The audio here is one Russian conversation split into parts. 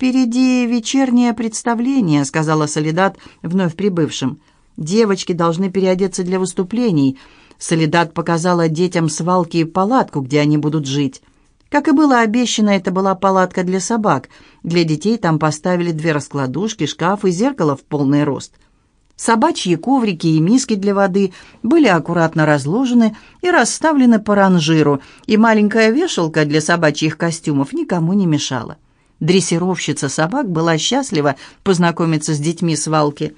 «Впереди вечернее представление», — сказала Солидат вновь прибывшим. «Девочки должны переодеться для выступлений». Солидат показала детям свалки и палатку, где они будут жить. Как и было обещано, это была палатка для собак. Для детей там поставили две раскладушки, шкаф и зеркало в полный рост. Собачьи коврики и миски для воды были аккуратно разложены и расставлены по ранжиру, и маленькая вешалка для собачьих костюмов никому не мешала. Дрессировщица собак была счастлива познакомиться с детьми свалки.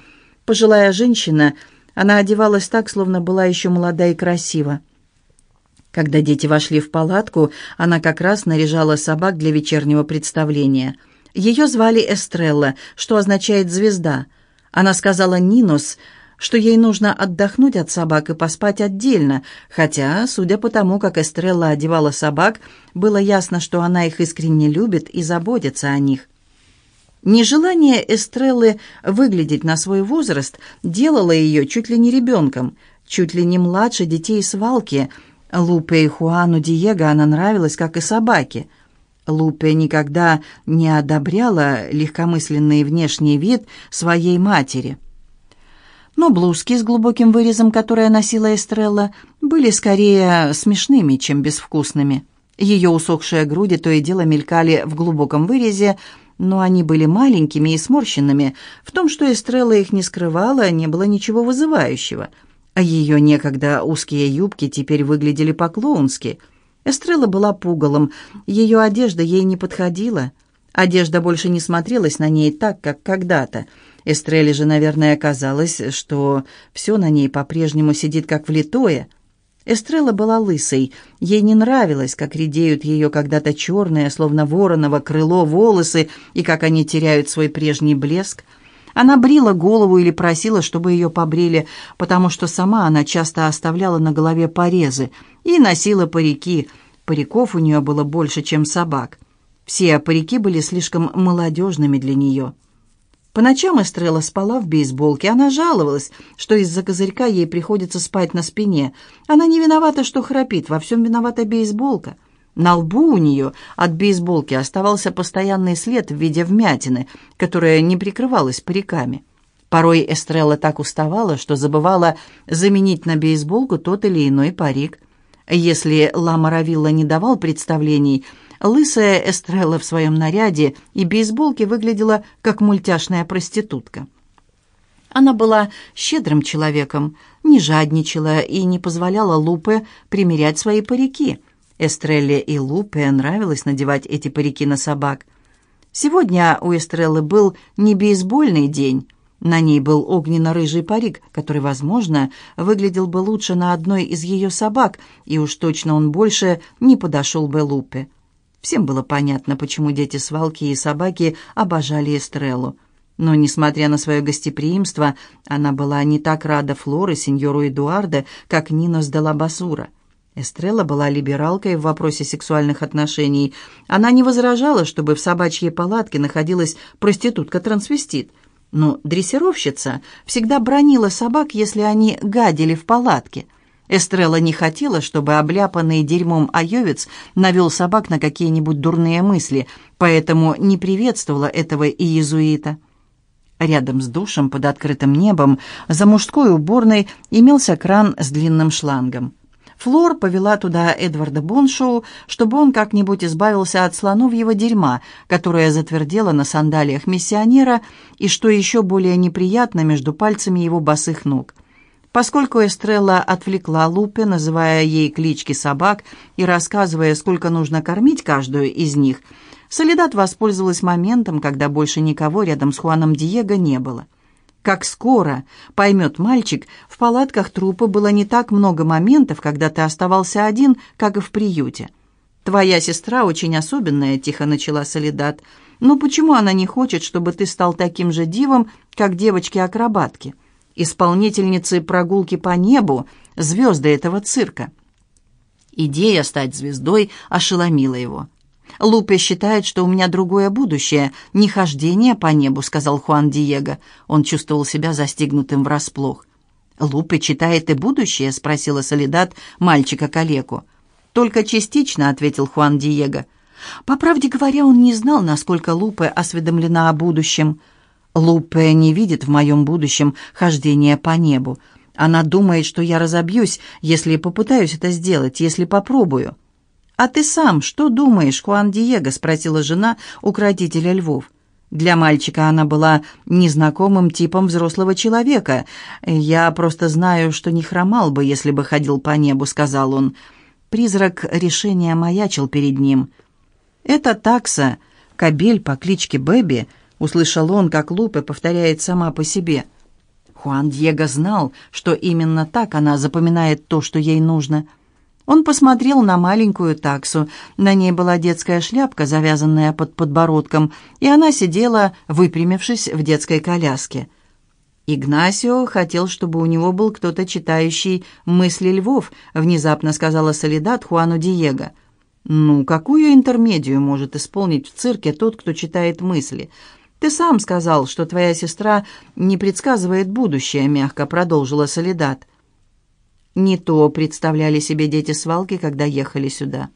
Пожилая женщина, она одевалась так, словно была еще молода и красива. Когда дети вошли в палатку, она как раз наряжала собак для вечернего представления. Ее звали Эстрелла, что означает «звезда», она сказала Нинос, что ей нужно отдохнуть от собак и поспать отдельно, хотя, судя по тому, как Эстрелла одевала собак, было ясно, что она их искренне любит и заботится о них. Нежелание Эстреллы выглядеть на свой возраст делало ее чуть ли не ребенком, чуть ли не младше детей свалки. Лупе и Хуану Диего она нравилась, как и собаки – Лупе никогда не одобряла легкомысленный внешний вид своей матери. Но блузки с глубоким вырезом, которые носила Эстрелла, были скорее смешными, чем безвкусными. Ее усохшие груди то и дело мелькали в глубоком вырезе, но они были маленькими и сморщенными. В том, что Эстрелла их не скрывала, не было ничего вызывающего. А ее некогда узкие юбки теперь выглядели по-клоунски – Эстрелла была пугалом, ее одежда ей не подходила. Одежда больше не смотрелась на ней так, как когда-то. Эстрелле же, наверное, казалось, что все на ней по-прежнему сидит как влитое. Эстрелла была лысой. Ей не нравилось, как редеют ее когда-то черные, словно вороново крыло, волосы, и как они теряют свой прежний блеск. Она брила голову или просила, чтобы ее побрили, потому что сама она часто оставляла на голове порезы и носила парики. Париков у нее было больше, чем собак. Все парики были слишком молодежными для нее. По ночам Эстрелла спала в бейсболке. Она жаловалась, что из-за козырька ей приходится спать на спине. Она не виновата, что храпит, во всем виновата бейсболка. На лбу у нее от бейсболки оставался постоянный след в виде вмятины, которая не прикрывалась париками. Порой Эстрелла так уставала, что забывала заменить на бейсболку тот или иной парик. Если Лама Равилла не давал представлений, лысая Эстрелла в своем наряде и бейсболке выглядела как мультяшная проститутка. Она была щедрым человеком, не жадничала и не позволяла Лупе примерять свои парики – Эстрелле и Лупе нравилось надевать эти парики на собак. Сегодня у Эстреллы был не бейсбольный день. На ней был огненно-рыжий парик, который, возможно, выглядел бы лучше на одной из ее собак, и уж точно он больше не подошел бы Лупе. Всем было понятно, почему дети свалки и собаки обожали Эстреллу. Но, несмотря на свое гостеприимство, она была не так рада Флоре, сеньору Эдуарда, как Нина сдала Басура. Эстрелла была либералкой в вопросе сексуальных отношений. Она не возражала, чтобы в собачьей палатке находилась проститутка-трансвестит. Но дрессировщица всегда бронила собак, если они гадили в палатке. Эстрелла не хотела, чтобы обляпанный дерьмом айовец навел собак на какие-нибудь дурные мысли, поэтому не приветствовала этого иезуита. Рядом с душем под открытым небом за мужской уборной имелся кран с длинным шлангом. Флор повела туда Эдварда Боншоу, чтобы он как-нибудь избавился от слоновьего дерьма, которое затвердело на сандалиях миссионера и, что еще более неприятно, между пальцами его босых ног. Поскольку Эстрелла отвлекла Лупе, называя ей клички собак и рассказывая, сколько нужно кормить каждую из них, Солидат воспользовалась моментом, когда больше никого рядом с Хуаном Диего не было. Как скоро, поймет мальчик, в палатках трупа было не так много моментов, когда ты оставался один, как и в приюте. «Твоя сестра очень особенная», — тихо начала Солидат. «Но почему она не хочет, чтобы ты стал таким же дивом, как девочки-акробатки, исполнительницы прогулки по небу, звезды этого цирка?» Идея стать звездой ошеломила его. «Лупе считает, что у меня другое будущее, не хождение по небу», — сказал Хуан Диего. Он чувствовал себя застигнутым врасплох. «Лупе читает и будущее?» — спросила Солидат мальчика-калеку. «Только частично», — ответил Хуан Диего. По правде говоря, он не знал, насколько Лупе осведомлена о будущем. Лупе не видит в моем будущем хождение по небу. Она думает, что я разобьюсь, если попытаюсь это сделать, если попробую. «А ты сам что думаешь, Хуан Диего?» — спросила жена укротителя львов. Для мальчика она была незнакомым типом взрослого человека. «Я просто знаю, что не хромал бы, если бы ходил по небу», — сказал он. Призрак решения маячил перед ним. «Это такса, кобель по кличке Бэби», — услышал он, как Лупе повторяет сама по себе. Хуан Диего знал, что именно так она запоминает то, что ей нужно — он посмотрел на маленькую таксу. На ней была детская шляпка, завязанная под подбородком, и она сидела, выпрямившись в детской коляске. «Игнасио хотел, чтобы у него был кто-то читающий мысли львов», внезапно сказала Солидат Хуану Диего. «Ну, какую интермедию может исполнить в цирке тот, кто читает мысли?» «Ты сам сказал, что твоя сестра не предсказывает будущее», мягко продолжила Солидат. Не то представляли себе дети свалки, когда ехали сюда.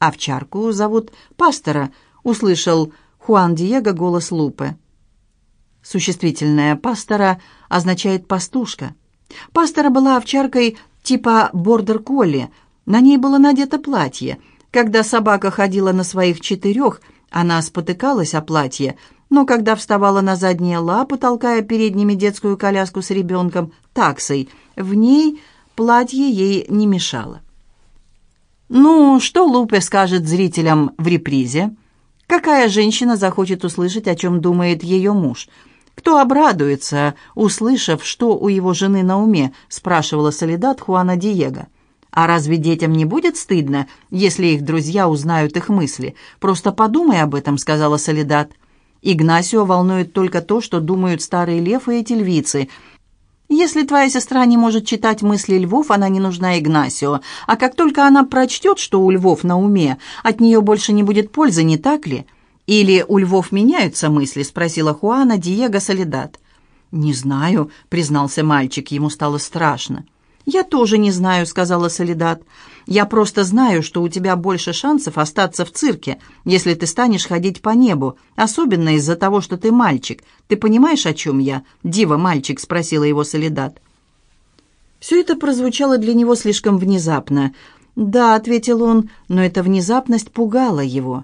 «Овчарку зовут Пастора», — услышал Хуан Диего голос Лупы. Существительное «пастора» означает «пастушка». Пастора была овчаркой типа бордер-колли. На ней было надето платье. Когда собака ходила на своих четырех, она спотыкалась о платье, но когда вставала на задние лапы, толкая передними детскую коляску с ребенком, таксой, в ней Платье ей не мешало. «Ну, что Лупе скажет зрителям в репризе? Какая женщина захочет услышать, о чем думает ее муж? Кто обрадуется, услышав, что у его жены на уме?» спрашивала Солидат Хуана Диего. «А разве детям не будет стыдно, если их друзья узнают их мысли? Просто подумай об этом», — сказала Солидат. Игнасио волнует только то, что думают старые лев и эти львицы — если твоя сестра не может читать мысли львов, она не нужна Игнасио. А как только она прочтет, что у львов на уме, от нее больше не будет пользы, не так ли? Или у львов меняются мысли?» — спросила Хуана Диего Солидат. «Не знаю», — признался мальчик, ему стало страшно. «Я тоже не знаю», — сказала Солидат. «Я просто знаю, что у тебя больше шансов остаться в цирке, если ты станешь ходить по небу, особенно из-за того, что ты мальчик. Ты понимаешь, о чем я?» «Дива-мальчик», — спросила его Солидат. Все это прозвучало для него слишком внезапно. «Да», — ответил он, — но эта внезапность пугала его.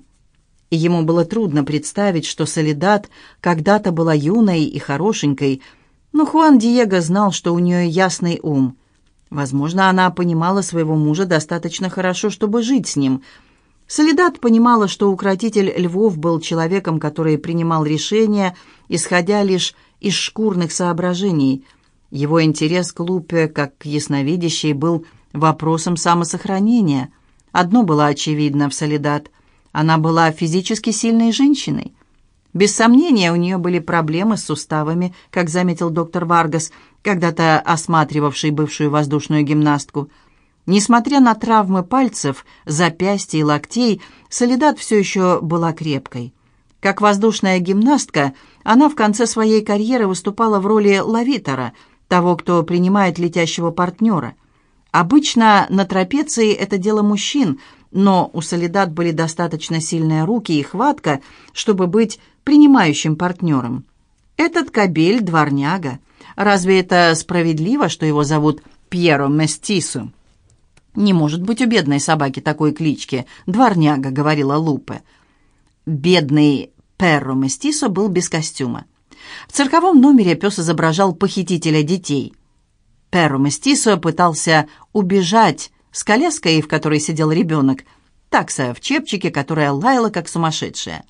И ему было трудно представить, что Солидат когда-то была юной и хорошенькой, но Хуан Диего знал, что у нее ясный ум — Возможно, она понимала своего мужа достаточно хорошо, чтобы жить с ним. Солидат понимала, что укротитель львов был человеком, который принимал решения, исходя лишь из шкурных соображений. Его интерес к Лупе, как к ясновидящей, был вопросом самосохранения. Одно было очевидно в Солидат. Она была физически сильной женщиной. Без сомнения, у нее были проблемы с суставами, как заметил доктор Варгас, когда-то осматривавший бывшую воздушную гимнастку. Несмотря на травмы пальцев, запястья и локтей, Солидат все еще была крепкой. Как воздушная гимнастка, она в конце своей карьеры выступала в роли лавитора, того, кто принимает летящего партнера. Обычно на трапеции это дело мужчин, но у Солидат были достаточно сильные руки и хватка, чтобы быть принимающим партнером. Этот кобель – дворняга. Разве это справедливо, что его зовут Пьеро Местису? «Не может быть у бедной собаки такой клички. Дворняга», — говорила Лупе. Бедный Перро Местисо был без костюма. В цирковом номере пес изображал похитителя детей. Перро Местисо пытался убежать с коляской, в которой сидел ребенок, такса в чепчике, которая лаяла как сумасшедшая.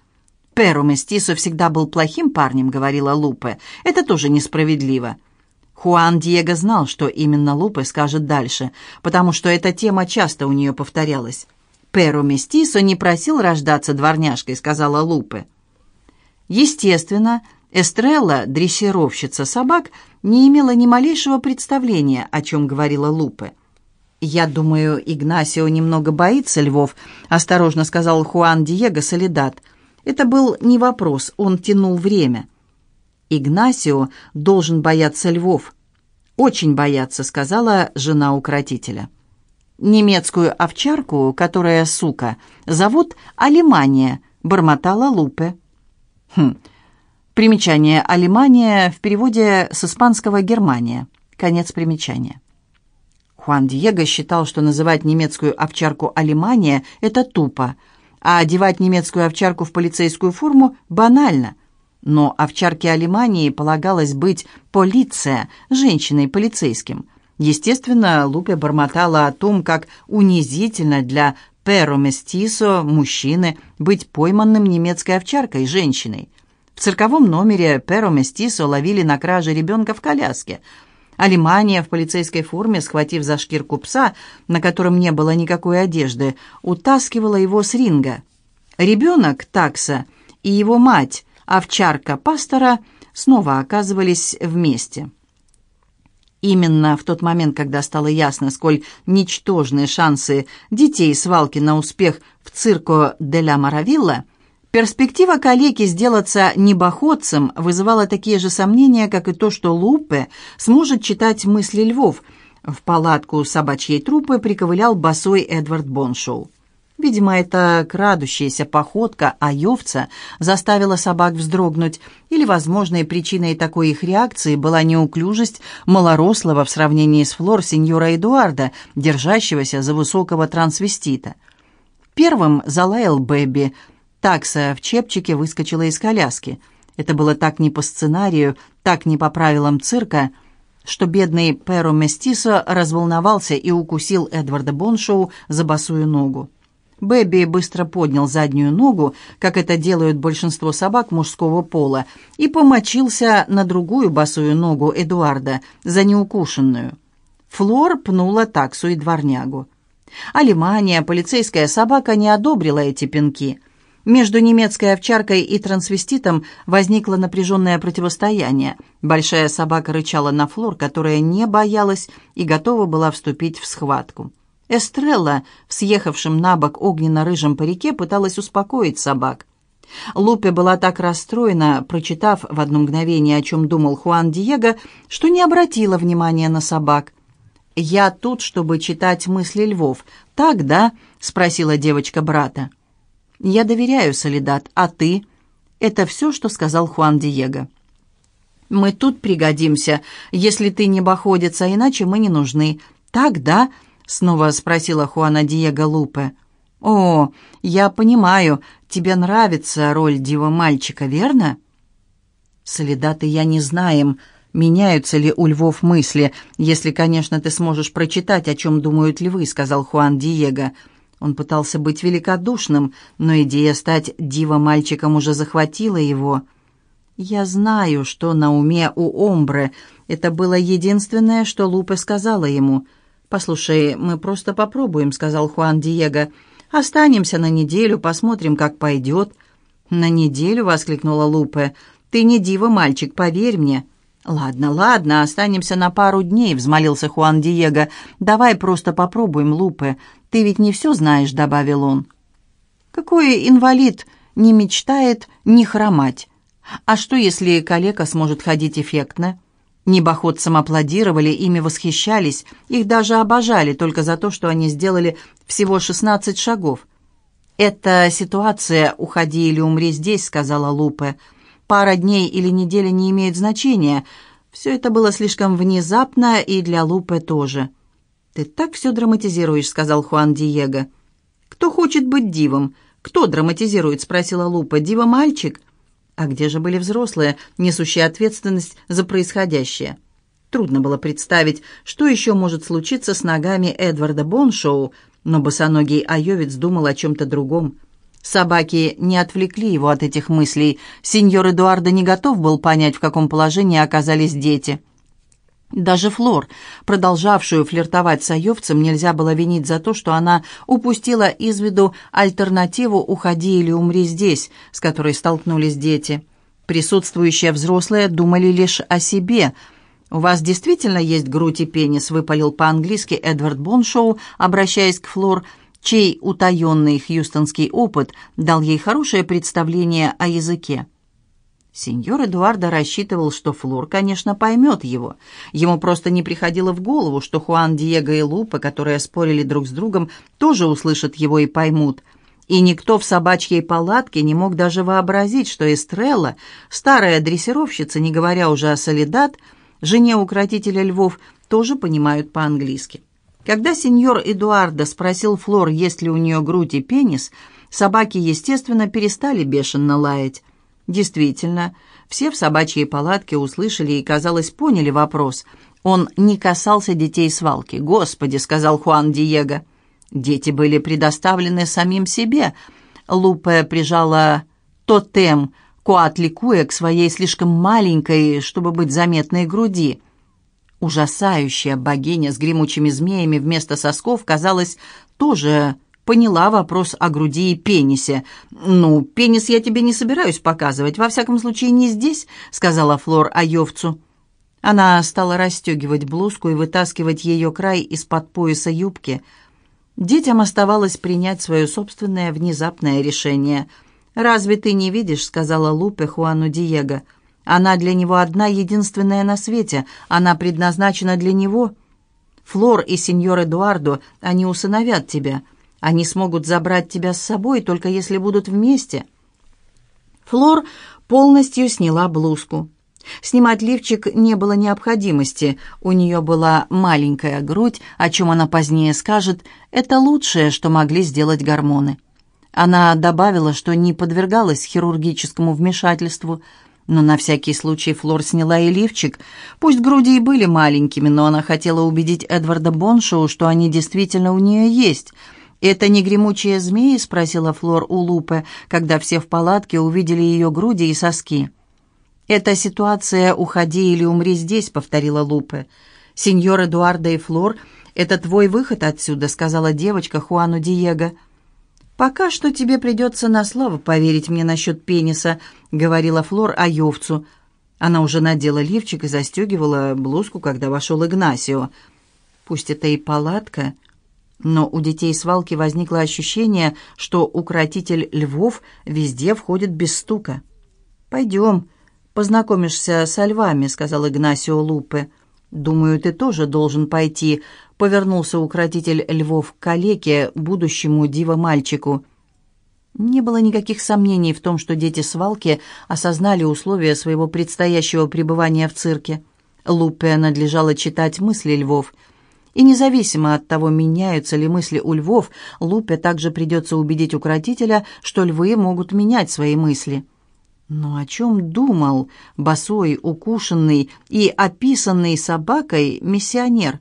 «Перу Местисо всегда был плохим парнем», — говорила Лупе. «Это тоже несправедливо». Хуан Диего знал, что именно Лупе скажет дальше, потому что эта тема часто у нее повторялась. «Перу Местисо не просил рождаться дворняжкой», — сказала Лупе. Естественно, Эстрелла, дрессировщица собак, не имела ни малейшего представления, о чем говорила Лупе. «Я думаю, Игнасио немного боится львов», — осторожно сказал Хуан Диего Солидат. Это был не вопрос, он тянул время. «Игнасио должен бояться львов». «Очень бояться», — сказала жена укротителя. Немецкую овчарку, которая сука, зовут Алимания, бормотала Лупе. Хм. Примечание «Алимания» в переводе с испанского «Германия». Конец примечания. Хуан Диего считал, что называть немецкую овчарку «Алимания» — это тупо, а одевать немецкую овчарку в полицейскую форму — банально. Но овчарке Алимании полагалось быть полиция, женщиной-полицейским. Естественно, Лупе бормотала о том, как унизительно для перо местисо, мужчины, быть пойманным немецкой овчаркой, женщиной. В цирковом номере Перо Местисо ловили на краже ребенка в коляске. Алимания в полицейской форме, схватив за шкирку пса, на котором не было никакой одежды, утаскивала его с ринга. Ребенок, такса, и его мать, овчарка пастора, снова оказывались вместе. Именно в тот момент, когда стало ясно, сколь ничтожные шансы детей свалки на успех в цирко де ла Маравилла – Перспектива калеки сделаться небоходцем вызывала такие же сомнения, как и то, что Лупе сможет читать мысли львов. В палатку собачьей трупы приковылял босой Эдвард Боншоу. Видимо, эта крадущаяся походка Айовца заставила собак вздрогнуть, или, возможной причиной такой их реакции была неуклюжесть малорослого в сравнении с флор сеньора Эдуарда, держащегося за высокого трансвестита. Первым залаял Бэби – Такса в чепчике выскочила из коляски. Это было так не по сценарию, так не по правилам цирка, что бедный Перо Местисо разволновался и укусил Эдварда Боншоу за босую ногу. Бэби быстро поднял заднюю ногу, как это делают большинство собак мужского пола, и помочился на другую босую ногу Эдуарда, за неукушенную. Флор пнула таксу и дворнягу. Алимания, полицейская собака, не одобрила эти пинки. Между немецкой овчаркой и трансвеститом возникло напряженное противостояние. Большая собака рычала на Флор, которая не боялась и готова была вступить в схватку. Эстрелла, в съехавшем на бок огненно-рыжем парике, пыталась успокоить собак. Лупе была так расстроена, прочитав в одно мгновение, о чем думал Хуан Диего, что не обратила внимания на собак. «Я тут, чтобы читать мысли львов. Так, да?» — спросила девочка брата. «Я доверяю, Солидат, а ты?» Это все, что сказал Хуан Диего. «Мы тут пригодимся, если ты не боходец, а иначе мы не нужны. Так, да?» — снова спросила Хуана Диего Лупе. «О, я понимаю, тебе нравится роль дива-мальчика, верно?» «Солидат и я не знаем, меняются ли у львов мысли, если, конечно, ты сможешь прочитать, о чем думают львы», — сказал Хуан. «Диего». Он пытался быть великодушным, но идея стать дива-мальчиком уже захватила его. «Я знаю, что на уме у Омбре. Это было единственное, что Лупе сказала ему. «Послушай, мы просто попробуем», — сказал Хуан Диего. «Останемся на неделю, посмотрим, как пойдет». «На неделю?» — воскликнула Лупе. «Ты не дива-мальчик, поверь мне». «Ладно, ладно, останемся на пару дней», — взмолился Хуан Диего. «Давай просто попробуем, Лупе. Ты ведь не все знаешь», — добавил он. «Какой инвалид не мечтает не хромать? А что, если калека сможет ходить эффектно?» Небоходцам аплодировали, ими восхищались, их даже обожали только за то, что они сделали всего шестнадцать шагов. «Это ситуация «уходи или умри здесь», — сказала Лупе. Пара дней или неделя не имеет значения. Все это было слишком внезапно и для Лупе тоже. «Ты так все драматизируешь», — сказал Хуан Диего. «Кто хочет быть дивом? Кто драматизирует?» — спросила Лупа. «Дива-мальчик?» А где же были взрослые, несущие ответственность за происходящее? Трудно было представить, что еще может случиться с ногами Эдварда Боншоу, но босоногий Айовец думал о чем-то другом. Собаки не отвлекли его от этих мыслей. Сеньор Эдуардо не готов был понять, в каком положении оказались дети. Даже Флор, продолжавшую флиртовать с Айовцем, нельзя было винить за то, что она упустила из виду альтернативу «Уходи или умри здесь», с которой столкнулись дети. Присутствующие взрослые думали лишь о себе. «У вас действительно есть грудь и пенис?» — выпалил по-английски Эдвард Боншоу, обращаясь к Флор — чей утаенный хьюстонский опыт дал ей хорошее представление о языке. Сеньор Эдуардо рассчитывал, что Флор, конечно, поймет его. Ему просто не приходило в голову, что Хуан Диего и Лупа, которые спорили друг с другом, тоже услышат его и поймут. И никто в собачьей палатке не мог даже вообразить, что Эстрелла, старая дрессировщица, не говоря уже о Солидат, жене укротителя львов, тоже понимают по-английски. Когда сеньор Эдуардо спросил Флор, есть ли у нее грудь и пенис, собаки, естественно, перестали бешено лаять. Действительно, все в собачьей палатке услышали и, казалось, поняли вопрос. Он не касался детей свалки. «Господи!» — сказал Хуан Диего. Дети были предоставлены самим себе. Лупе прижала тотем Куатликуя к своей слишком маленькой, чтобы быть заметной груди. Ужасающая богиня с гремучими змеями вместо сосков, казалось, тоже поняла вопрос о груди и пенисе. «Ну, пенис я тебе не собираюсь показывать, во всяком случае не здесь», — сказала Флор Айовцу. Она стала расстегивать блузку и вытаскивать ее край из-под пояса юбки. Детям оставалось принять свое собственное внезапное решение. «Разве ты не видишь?» — сказала Лупе Хуану Диего. «Она для него одна единственная на свете. Она предназначена для него. Флор и сеньор Эдуардо, они усыновят тебя». Они смогут забрать тебя с собой, только если будут вместе». Флор полностью сняла блузку. Снимать лифчик не было необходимости. У нее была маленькая грудь, о чем она позднее скажет, это лучшее, что могли сделать гормоны. Она добавила, что не подвергалась хирургическому вмешательству, но на всякий случай Флор сняла и лифчик. Пусть груди и были маленькими, но она хотела убедить Эдварда Боншоу, что они действительно у нее есть – «Это не гремучие змеи?» — спросила Флор у Лупы, когда все в палатке увидели ее груди и соски. «Это ситуация «уходи или умри здесь», — повторила Лупе. «Сеньор Эдуардо и Флор, это твой выход отсюда», — сказала девочка Хуану Диего. «Пока что тебе придется на слово поверить мне насчет пениса», — говорила Флор Айовцу. Она уже надела лифчик и застегивала блузку, когда вошел Игнасио. «Пусть это и палатка», — но у детей свалки возникло ощущение, что укротитель львов везде входит без стука. «Пойдем, познакомишься со львами», — сказал Игнасио Лупе. «Думаю, ты тоже должен пойти», — повернулся укротитель львов к калеке, будущему диво-мальчику. Не было никаких сомнений в том, что дети свалки осознали условия своего предстоящего пребывания в цирке. Лупе надлежало читать мысли львов — и независимо от того, меняются ли мысли у львов, Лупе также придется убедить укротителя, что львы могут менять свои мысли. Но о чем думал босой, укушенный и описанный собакой миссионер?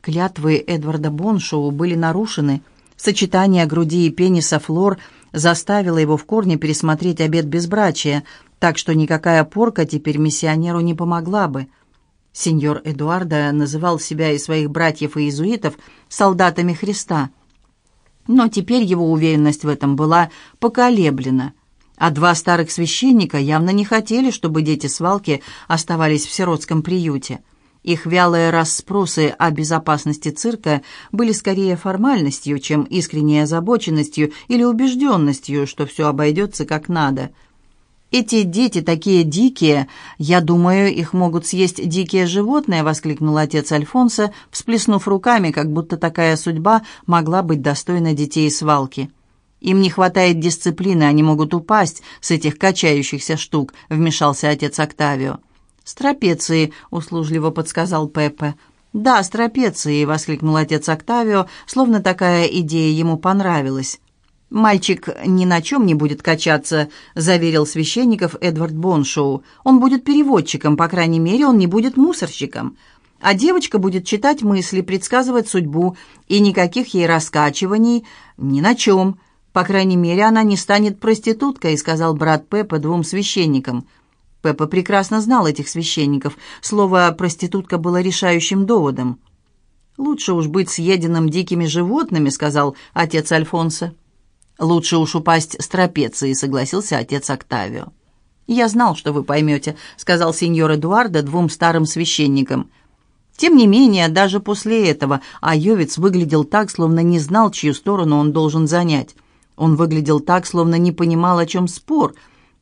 Клятвы Эдварда Боншоу были нарушены. Сочетание груди и пениса Флор заставило его в корне пересмотреть обет безбрачия, так что никакая порка теперь миссионеру не помогла бы. Сеньор Эдуардо называл себя и своих братьев-иезуитов солдатами Христа. Но теперь его уверенность в этом была поколеблена. А два старых священника явно не хотели, чтобы дети свалки оставались в сиротском приюте. Их вялые расспросы о безопасности цирка были скорее формальностью, чем искренней озабоченностью или убежденностью, что все обойдется как надо – «Эти дети такие дикие! Я думаю, их могут съесть дикие животные!» — воскликнул отец Альфонса, всплеснув руками, как будто такая судьба могла быть достойна детей свалки. «Им не хватает дисциплины, они могут упасть с этих качающихся штук», — вмешался отец Октавио. «С трапеции», — услужливо подсказал Пеппе. «Да, с трапеции», — воскликнул отец Октавио, словно такая идея ему понравилась. «Мальчик ни на чем не будет качаться», — заверил священников Эдвард Боншоу. «Он будет переводчиком, по крайней мере, он не будет мусорщиком. А девочка будет читать мысли, предсказывать судьбу, и никаких ей раскачиваний ни на чем. По крайней мере, она не станет проституткой», — сказал брат Пеппа двум священникам. Пеппа прекрасно знал этих священников. Слово «проститутка» было решающим доводом. «Лучше уж быть съеденным дикими животными», — сказал отец Альфонса. «Лучше уж упасть с трапеции», — согласился отец Октавио. «Я знал, что вы поймете», — сказал сеньор Эдуардо двум старым священникам. Тем не менее, даже после этого Айовец выглядел так, словно не знал, чью сторону он должен занять. Он выглядел так, словно не понимал, о чем спор.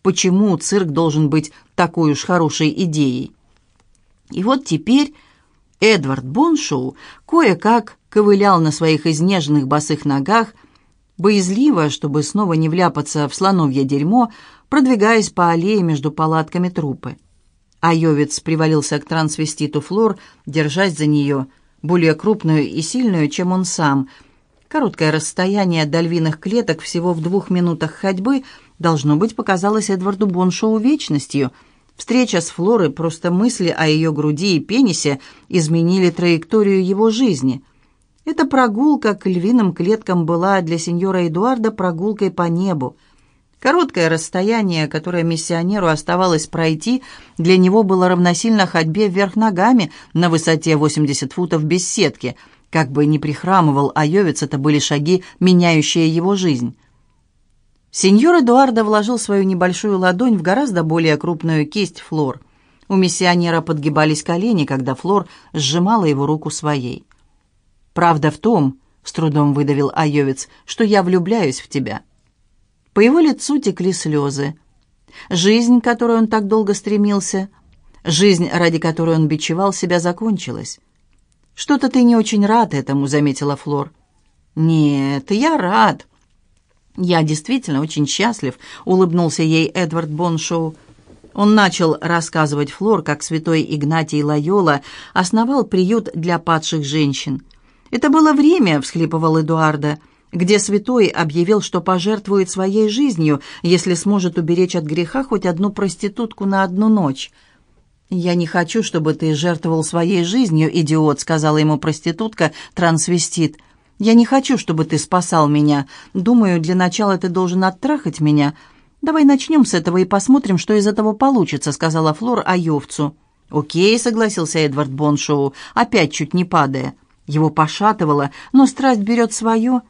почему цирк должен быть такой уж хорошей идеей. И вот теперь Эдвард Боншоу кое-как ковылял на своих изнеженных босых ногах, боязливо, чтобы снова не вляпаться в слоновье дерьмо, продвигаясь по аллее между палатками трупы. Айовец привалился к трансвеститу Флор, держась за нее, более крупную и сильную, чем он сам. Короткое расстояние до львиных клеток всего в двух минутах ходьбы, должно быть, показалось Эдварду Боншоу вечностью — Встреча с Флорой, просто мысли о ее груди и пенисе изменили траекторию его жизни. Эта прогулка к львиным клеткам была для сеньора Эдуарда прогулкой по небу. Короткое расстояние, которое миссионеру оставалось пройти, для него было равносильно ходьбе вверх ногами на высоте 80 футов без сетки. Как бы ни прихрамывал Айовец, это были шаги, меняющие его жизнь. Сеньор Эдуардо вложил свою небольшую ладонь в гораздо более крупную кисть Флор. У миссионера подгибались колени, когда Флор сжимала его руку своей. «Правда в том, — с трудом выдавил Айовец, — что я влюбляюсь в тебя». По его лицу текли слезы. Жизнь, к которой он так долго стремился, жизнь, ради которой он бичевал себя, закончилась. «Что-то ты не очень рад этому», — заметила Флор. «Нет, я рад. «Я действительно очень счастлив», — улыбнулся ей Эдвард Боншоу. Он начал рассказывать Флор, как святой Игнатий Лайола основал приют для падших женщин. «Это было время», — всхлипывал Эдуарда, где святой объявил, что пожертвует своей жизнью, если сможет уберечь от греха хоть одну проститутку на одну ночь. «Я не хочу, чтобы ты жертвовал своей жизнью, идиот», — сказала ему проститутка-трансвестит. Я не хочу, чтобы ты спасал меня. Думаю, для начала ты должен оттрахать меня. Давай начнем с этого и посмотрим, что из этого получится», — сказала Флор Айовцу. «Окей», — согласился Эдвард Боншоу, опять чуть не падая. Его пошатывало, но страсть берет свое.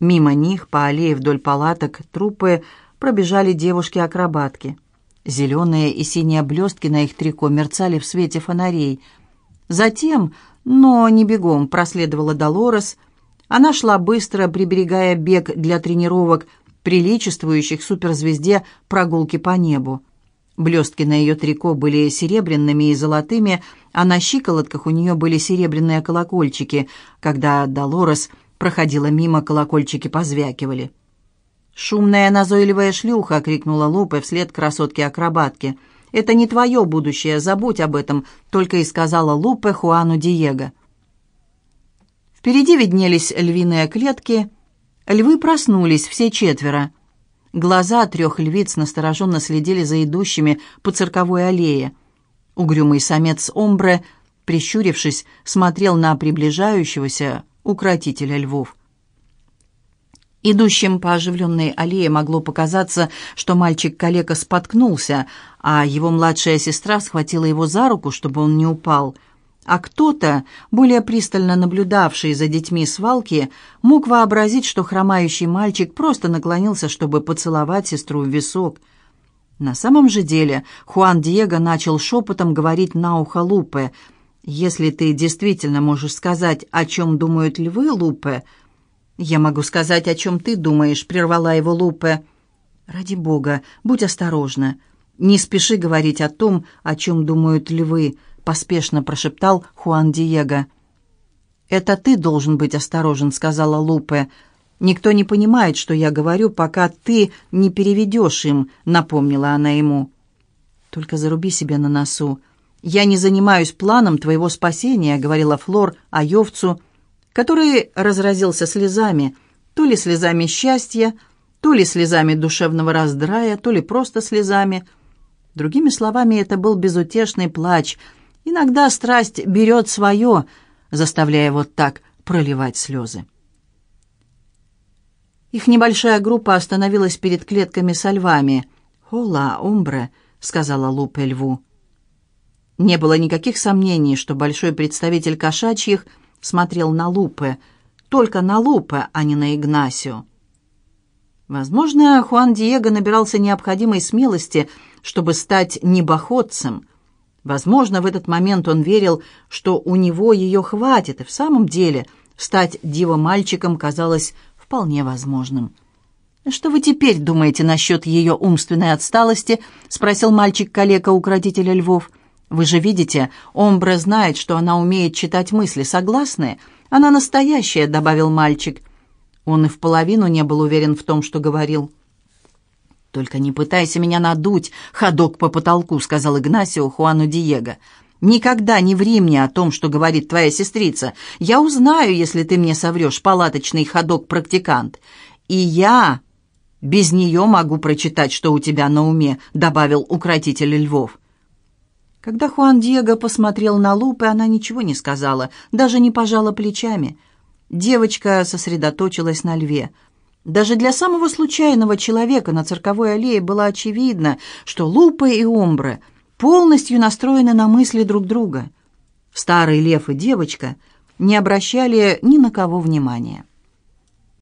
Мимо них, по аллее вдоль палаток, трупы пробежали девушки-акробатки. Зеленые и синие блестки на их трико мерцали в свете фонарей. Затем, но не бегом, проследовала Долорес, она шла быстро, приберегая бег для тренировок, приличествующих суперзвезде прогулки по небу. Блестки на ее трико были серебряными и золотыми, а на щиколотках у нее были серебряные колокольчики. Когда Долорес проходила мимо, колокольчики позвякивали. «Шумная назойливая шлюха!» — крикнула Лупе вслед красотке-акробатке. «Это не твое будущее, забудь об этом», — только и сказала Лупе Хуану Диего. Впереди виднелись львиные клетки. Львы проснулись, все четверо. Глаза трех львиц настороженно следили за идущими по цирковой аллее. Угрюмый самец Омбре, прищурившись, смотрел на приближающегося укротителя львов. Идущим по оживленной аллее могло показаться, что мальчик-калека споткнулся, а его младшая сестра схватила его за руку, чтобы он не упал – а кто-то, более пристально наблюдавший за детьми свалки, мог вообразить, что хромающий мальчик просто наклонился, чтобы поцеловать сестру в висок. На самом же деле Хуан Диего начал шепотом говорить на ухо Лупе. «Если ты действительно можешь сказать, о чем думают львы, Лупе...» «Я могу сказать, о чем ты думаешь», — прервала его Лупе. «Ради бога, будь осторожна. Не спеши говорить о том, о чем думают львы», поспешно прошептал Хуан Диего. «Это ты должен быть осторожен», — сказала Лупе. «Никто не понимает, что я говорю, пока ты не переведешь им», — напомнила она ему. «Только заруби себе на носу. Я не занимаюсь планом твоего спасения», — говорила Флор Айовцу, который разразился слезами, то ли слезами счастья, то ли слезами душевного раздрая, то ли просто слезами. Другими словами, это был безутешный плач — Иногда страсть берет свое, заставляя вот так проливать слезы. Их небольшая группа остановилась перед клетками со львами. «Хола, умбре», — сказала Лупе льву. Не было никаких сомнений, что большой представитель кошачьих смотрел на Лупе, только на Лупе, а не на Игнасио. Возможно, Хуан Диего набирался необходимой смелости, чтобы стать небоходцем — Возможно, в этот момент он верил, что у него ее хватит, и в самом деле стать диво-мальчиком казалось вполне возможным. «Что вы теперь думаете насчет ее умственной отсталости?» — спросил мальчик-калека, укротителя львов. «Вы же видите, Омбре знает, что она умеет читать мысли. Согласны? Она настоящая», — добавил мальчик. Он и в половину не был уверен в том, что говорил. «Только не пытайся меня надуть, ходок по потолку», — сказал Игнасио Хуану Диего. «Никогда не ври мне о том, что говорит твоя сестрица. Я узнаю, если ты мне соврешь, палаточный ходок-практикант. И я без нее могу прочитать, что у тебя на уме», — добавил укротитель львов. Когда Хуан Диего посмотрел на Лупе, она ничего не сказала, даже не пожала плечами. Девочка сосредоточилась на льве. Даже для самого случайного человека на цирковой аллее было очевидно, что Лупа и Омбре полностью настроены на мысли друг друга. Старый лев и девочка не обращали ни на кого внимания.